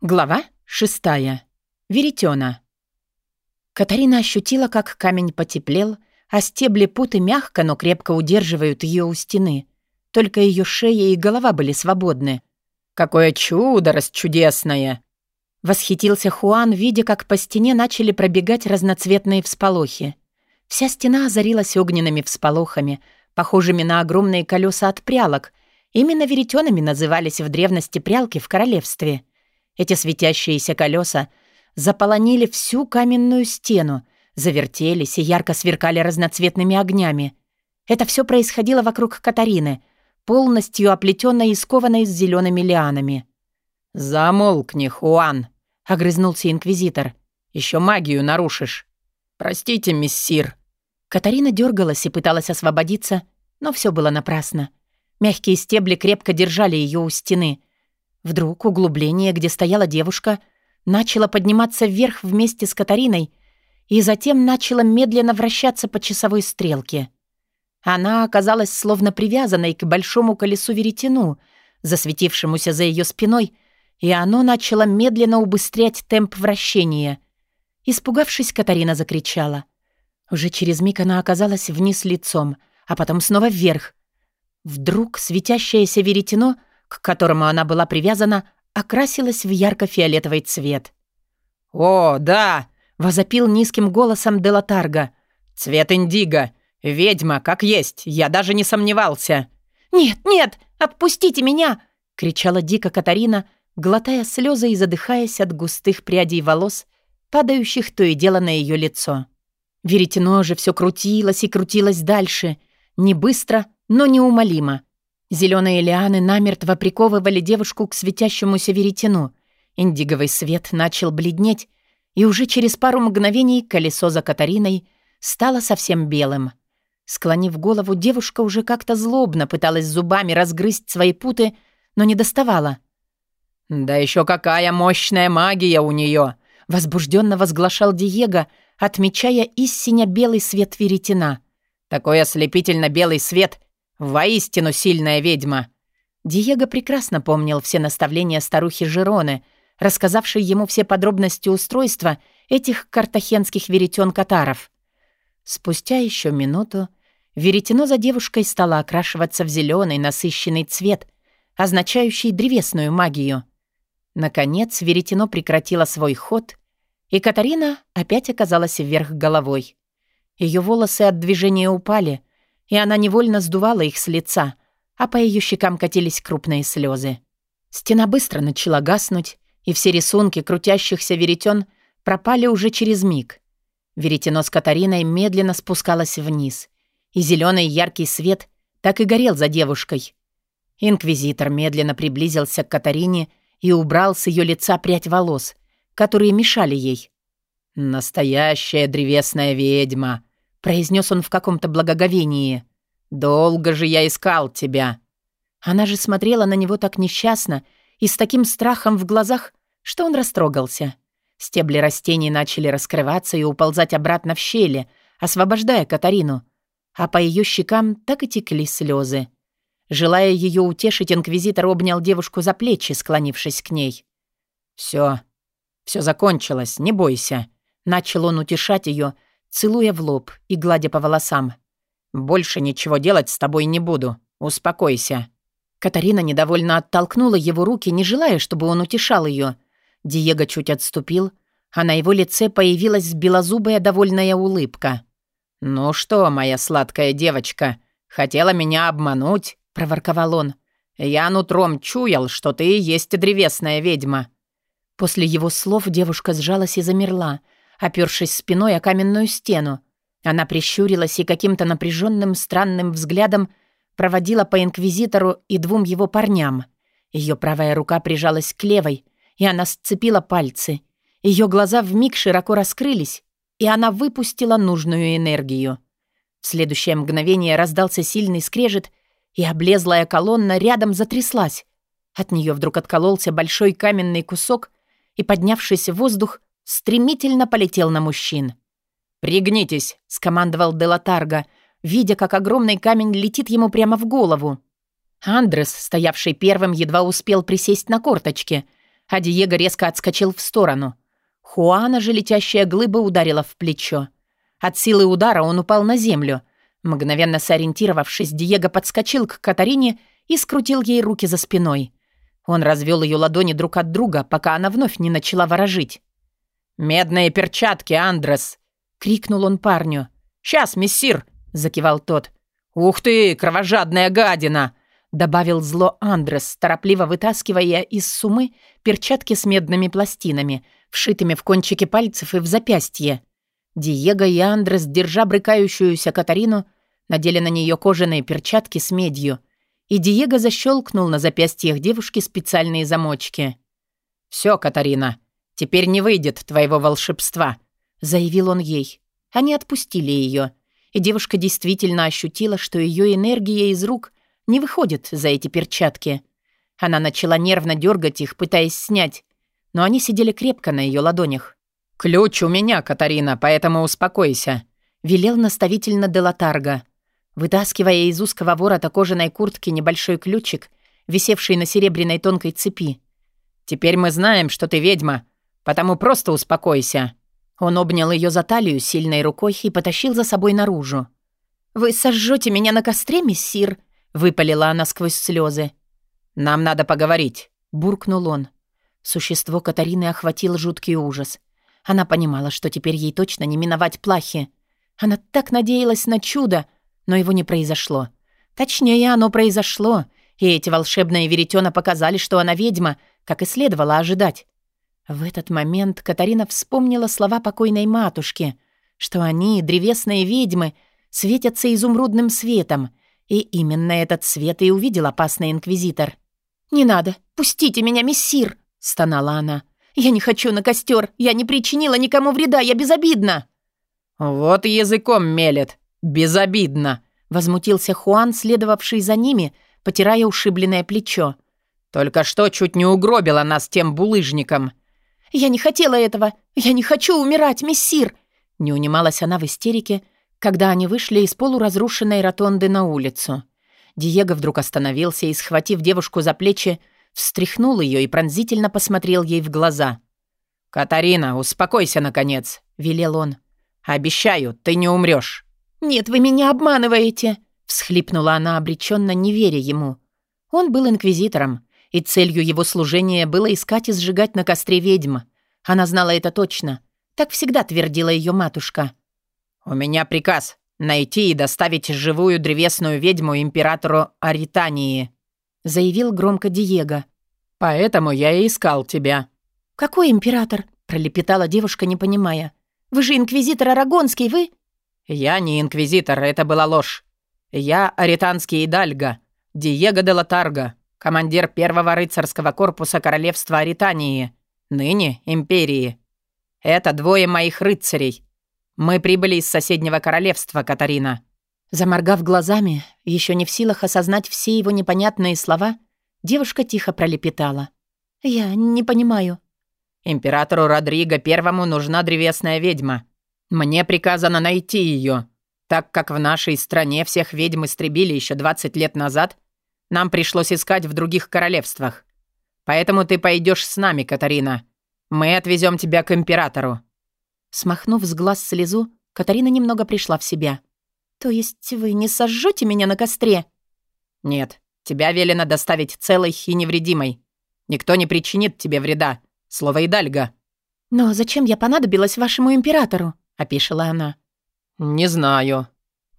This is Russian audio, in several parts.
Глава шестая. Веретена. Катарина ощутила, как камень потеплел, а стебли путы мягко, но крепко удерживают ее у стены. Только ее шея и голова были свободны. «Какое чудо расчудесное!» Восхитился Хуан, видя, как по стене начали пробегать разноцветные всполохи. Вся стена озарилась огненными всполохами, похожими на огромные колеса от прялок. Именно веретенами назывались в древности прялки в королевстве — эти светящиеся колеса заполонили всю каменную стену, завертелись и ярко сверкали разноцветными огнями. Это все происходило вокруг Катарины, полностью оплетенной и скованной с зелеными лианами. «Замолкни, Хуан!» — огрызнулся инквизитор. Еще магию нарушишь. Простите, миссир». Катарина дергалась и пыталась освободиться, но все было напрасно. Мягкие стебли крепко держали ее у стены, Вдруг углубление, где стояла девушка, начало подниматься вверх вместе с Катариной и затем начало медленно вращаться по часовой стрелке. Она оказалась словно привязанной к большому колесу веретену, засветившемуся за ее спиной, и оно начало медленно убыстрять темп вращения. Испугавшись, Катарина закричала. Уже через миг она оказалась вниз лицом, а потом снова вверх. Вдруг светящееся веретено — к которому она была привязана, окрасилась в ярко-фиолетовый цвет. «О, да!» — возопил низким голосом Делатарга. «Цвет индиго! Ведьма, как есть! Я даже не сомневался!» «Нет, нет! Отпустите меня!» — кричала дико Катарина, глотая слезы и задыхаясь от густых прядей волос, падающих то и дело на ее лицо. Веретено же все крутилось и крутилось дальше, не быстро, но неумолимо — Зеленые лианы намертво приковывали девушку к светящемуся веретену. Индиговый свет начал бледнеть, и уже через пару мгновений колесо за Катариной стало совсем белым. Склонив голову, девушка уже как-то злобно пыталась зубами разгрызть свои путы, но не доставала. «Да еще какая мощная магия у нее!» — возбужденно возглашал Диего, отмечая истинно белый свет веретена. «Такой ослепительно белый свет — Воистину сильная ведьма!» Диего прекрасно помнил все наставления старухи Жироны, рассказавшей ему все подробности устройства этих картахенских веретен-катаров. Спустя еще минуту веретено за девушкой стало окрашиваться в зеленый насыщенный цвет, означающий древесную магию. Наконец веретено прекратило свой ход, и Катарина опять оказалась вверх головой. Ее волосы от движения упали — и она невольно сдувала их с лица, а по ее щекам катились крупные слезы. Стена быстро начала гаснуть, и все рисунки крутящихся веретен пропали уже через миг. Веретено с Катариной медленно спускалось вниз, и зеленый яркий свет так и горел за девушкой. Инквизитор медленно приблизился к Катарине и убрал с ее лица прядь волос, которые мешали ей. «Настоящая древесная ведьма», произнес он в каком-то благоговении. «Долго же я искал тебя». Она же смотрела на него так несчастно и с таким страхом в глазах, что он растрогался. Стебли растений начали раскрываться и уползать обратно в щели, освобождая Катарину, а по ее щекам так и текли слезы. Желая ее утешить, инквизитор обнял девушку за плечи, склонившись к ней. «Все, все закончилось, не бойся», — начал он утешать ее, — целуя в лоб и гладя по волосам. «Больше ничего делать с тобой не буду. Успокойся». Катарина недовольно оттолкнула его руки, не желая, чтобы он утешал ее. Диего чуть отступил, а на его лице появилась белозубая довольная улыбка. «Ну что, моя сладкая девочка, хотела меня обмануть?» — проворковал он. «Я нутром чуял, что ты и есть древесная ведьма». После его слов девушка сжалась и замерла, опёршись спиной о каменную стену. Она прищурилась и каким-то напряженным странным взглядом проводила по инквизитору и двум его парням. Ее правая рука прижалась к левой, и она сцепила пальцы. Ее глаза вмиг широко раскрылись, и она выпустила нужную энергию. В следующее мгновение раздался сильный скрежет, и облезлая колонна рядом затряслась. От нее вдруг откололся большой каменный кусок, и, поднявшись в воздух, стремительно полетел на мужчин. «Пригнитесь», — скомандовал Делатарго, видя, как огромный камень летит ему прямо в голову. Андрес, стоявший первым, едва успел присесть на корточки, а Диего резко отскочил в сторону. Хуана же летящая глыба ударила в плечо. От силы удара он упал на землю. Мгновенно сориентировавшись, Диего подскочил к Катарине и скрутил ей руки за спиной. Он развел ее ладони друг от друга, пока она вновь не начала ворожить. «Медные перчатки, Андрес!» — крикнул он парню. «Сейчас, мессир!» — закивал тот. «Ух ты, кровожадная гадина!» — добавил зло Андрес, торопливо вытаскивая из сумы перчатки с медными пластинами, вшитыми в кончики пальцев и в запястье. Диего и Андрес, держа брыкающуюся Катарину, надели на нее кожаные перчатки с медью, и Диего защелкнул на запястьях девушки специальные замочки. «Все, Катарина, теперь не выйдет твоего волшебства», — заявил он ей. Они отпустили ее, и девушка действительно ощутила, что ее энергия из рук не выходит за эти перчатки. Она начала нервно дергать их, пытаясь снять, но они сидели крепко на ее ладонях. «Ключ у меня, Катарина, поэтому успокойся», — велел наставительно Делатарга. Вытаскивая из узкого ворота кожаной куртки небольшой ключик, висевший на серебряной тонкой цепи. «Теперь мы знаем, что ты ведьма, потому просто успокойся». Он обнял ее за талию сильной рукой и потащил за собой наружу. «Вы сожжете меня на костре, мессир?» — выпалила она сквозь слезы. «Нам надо поговорить», — буркнул он. Существо Катарины охватил жуткий ужас. Она понимала, что теперь ей точно не миновать плахи. Она так надеялась на чудо, но его не произошло. Точнее, оно произошло, и эти волшебные веретена показали, что она ведьма, как и следовало ожидать. В этот момент Катарина вспомнила слова покойной матушки, что они, древесные ведьмы, светятся изумрудным светом, и именно этот свет и увидел опасный инквизитор. «Не надо, пустите меня, мессир!» — стонала она. «Я не хочу на костер. Я не причинила никому вреда. Я безобидна». «Вот языком мелет. Безобидно», — возмутился Хуан, следовавший за ними, потирая ушибленное плечо. «Только что чуть не угробила нас тем булыжником». «Я не хотела этого. Я не хочу умирать, мессир!» Не унималась она в истерике, когда они вышли из полуразрушенной ротонды на улицу. Диего вдруг остановился и, схватив девушку за плечи, встряхнул ее и пронзительно посмотрел ей в глаза. «Катарина, успокойся, наконец», — велел он. «Обещаю, ты не умрешь. «Нет, вы меня обманываете», — всхлипнула она обреченно, не веря ему. Он был инквизитором, и целью его служения было искать и сжигать на костре ведьм. Она знала это точно. Так всегда твердила ее матушка. «У меня приказ найти и доставить живую древесную ведьму императору Аритании», заявил громко Диего. «Поэтому я и искал тебя». «Какой император?» — пролепетала девушка, не понимая. «Вы же инквизитор Арагонский, вы...» «Я не инквизитор, это была ложь. Я аританский идальго, Диего де Латарго, командир первого рыцарского корпуса королевства Аритании, ныне империи. Это двое моих рыцарей. Мы прибыли из соседнего королевства, Катарина. Заморгав глазами, еще не в силах осознать все его непонятные слова, девушка тихо пролепетала. «Я не понимаю». «Императору Родриго Первому нужна древесная ведьма. Мне приказано найти ее. Так как в нашей стране всех ведьм истребили еще 20 лет назад, нам пришлось искать в других королевствах. Поэтому ты пойдешь с нами, Катарина. Мы отвезем тебя к императору». Смахнув с глаз слезу, Катарина немного пришла в себя. «То есть вы не сожжете меня на костре?» «Нет, тебя велено доставить целой и невредимой. Никто не причинит тебе вреда. Слово Идальга». «Но зачем я понадобилась вашему императору?» — опишила она. «Не знаю.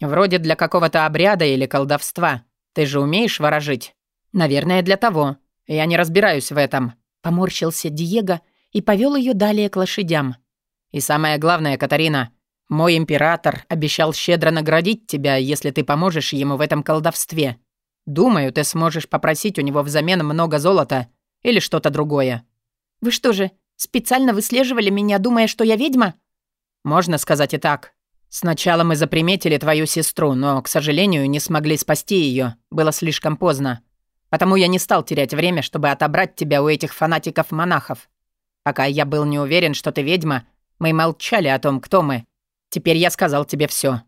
Вроде для какого-то обряда или колдовства. Ты же умеешь ворожить?» «Наверное, для того. Я не разбираюсь в этом», — поморщился Диего и повел ее далее к лошадям. «И самое главное, Катарина, мой император обещал щедро наградить тебя, если ты поможешь ему в этом колдовстве. Думаю, ты сможешь попросить у него взамен много золота или что-то другое». «Вы что же, специально выслеживали меня, думая, что я ведьма?» «Можно сказать и так. Сначала мы заприметили твою сестру, но, к сожалению, не смогли спасти ее. Было слишком поздно. Потому я не стал терять время, чтобы отобрать тебя у этих фанатиков-монахов. Пока я был не уверен, что ты ведьма, мы молчали о том, кто мы. Теперь я сказал тебе все.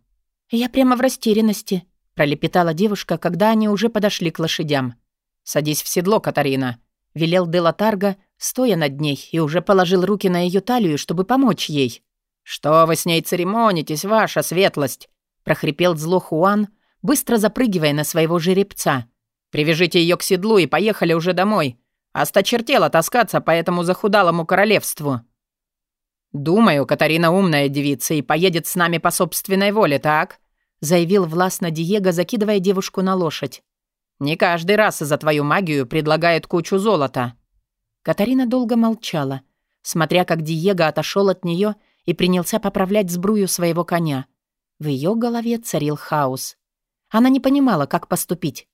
«Я прямо в растерянности», — пролепетала девушка, когда они уже подошли к лошадям. «Садись в седло, Катарина», — велел Делатарго, стоя над ней, и уже положил руки на ее талию, чтобы помочь ей. «Что вы с ней церемонитесь, ваша светлость?» — прохрипел зло Хуан, быстро запрыгивая на своего жеребца. «Привяжите ее к седлу и поехали уже домой. Осточертела таскаться по этому захудалому королевству». «Думаю, Катарина умная девица и поедет с нами по собственной воле, так?» — заявил властно Диего, закидывая девушку на лошадь. «Не каждый раз за твою магию предлагает кучу золота». Катарина долго молчала, смотря как Диего отошел от нее и принялся поправлять сбрую своего коня. В ее голове царил хаос. Она не понимала, как поступить.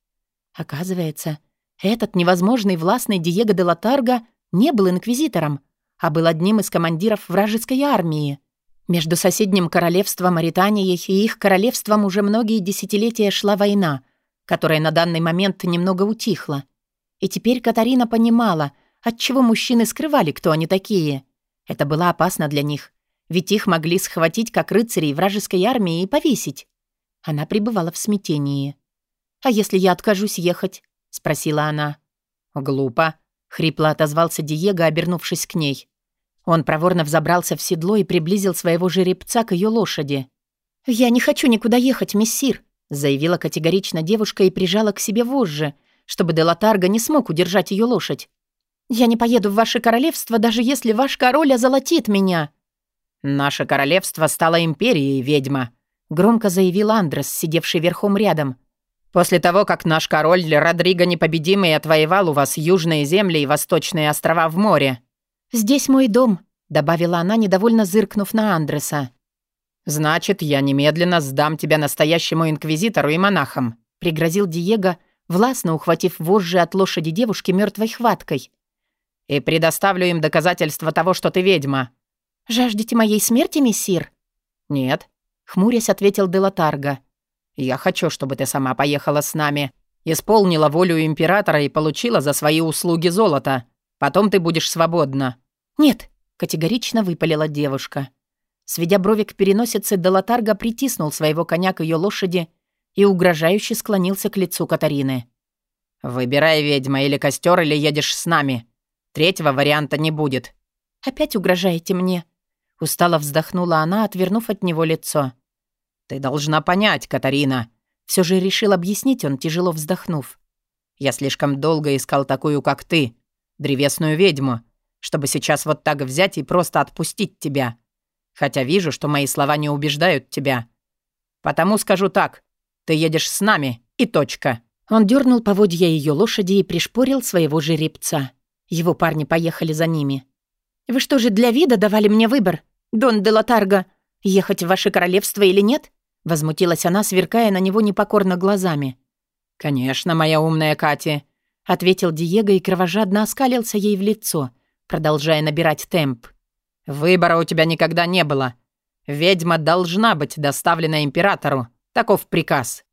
Оказывается, этот невозможный властный Диего де Латарго не был инквизитором, а был одним из командиров вражеской армии. Между соседним королевством Маританией и их королевством уже многие десятилетия шла война, которая на данный момент немного утихла. И теперь Катарина понимала, отчего мужчины скрывали, кто они такие. Это было опасно для них, ведь их могли схватить как рыцарей вражеской армии и повесить. Она пребывала в смятении. «А если я откажусь ехать?» — спросила она. «Глупо», — хрипло отозвался Диего, обернувшись к ней. Он проворно взобрался в седло и приблизил своего жеребца к ее лошади. «Я не хочу никуда ехать, мессир», — заявила категорично девушка и прижала к себе вожжи, чтобы Делатарго не смог удержать ее лошадь. «Я не поеду в ваше королевство, даже если ваш король озолотит меня». «Наше королевство стало империей, ведьма», — громко заявил Андрес, сидевший верхом рядом. «После того, как наш король Родриго Непобедимый отвоевал у вас южные земли и восточные острова в море». «Здесь мой дом», — добавила она, недовольно зыркнув на Андреса. «Значит, я немедленно сдам тебя настоящему инквизитору и монахам», — пригрозил Диего, властно ухватив вожжи от лошади девушки мертвой хваткой. «И предоставлю им доказательства того, что ты ведьма». «Жаждете моей смерти, мессир?» «Нет», — хмурясь ответил Делатарго. «Я хочу, чтобы ты сама поехала с нами, исполнила волю императора и получила за свои услуги золото. Потом ты будешь свободна». «Нет», — категорично выпалила девушка. Сведя брови к переносице, Делатарго притиснул своего коня к ее лошади и угрожающе склонился к лицу Катарины. «Выбирай, ведьма, или костер, или едешь с нами. Третьего варианта не будет». «Опять угрожаете мне?» Устало вздохнула она, отвернув от него лицо. «Ты должна понять, Катарина». Все же решил объяснить он, тяжело вздохнув. «Я слишком долго искал такую, как ты, древесную ведьму, чтобы сейчас вот так взять и просто отпустить тебя. Хотя вижу, что мои слова не убеждают тебя. Потому скажу так, ты едешь с нами, и точка». Он дернул поводья ее лошади и пришпорил своего жеребца. Его парни поехали за ними. «Вы что же для вида давали мне выбор, Дон де Латарго, ехать в ваше королевство или нет?» Возмутилась она, сверкая на него непокорно глазами. «Конечно, моя умная Катя ответил Диего и кровожадно оскалился ей в лицо, продолжая набирать темп. «Выбора у тебя никогда не было. Ведьма должна быть доставлена императору. Таков приказ».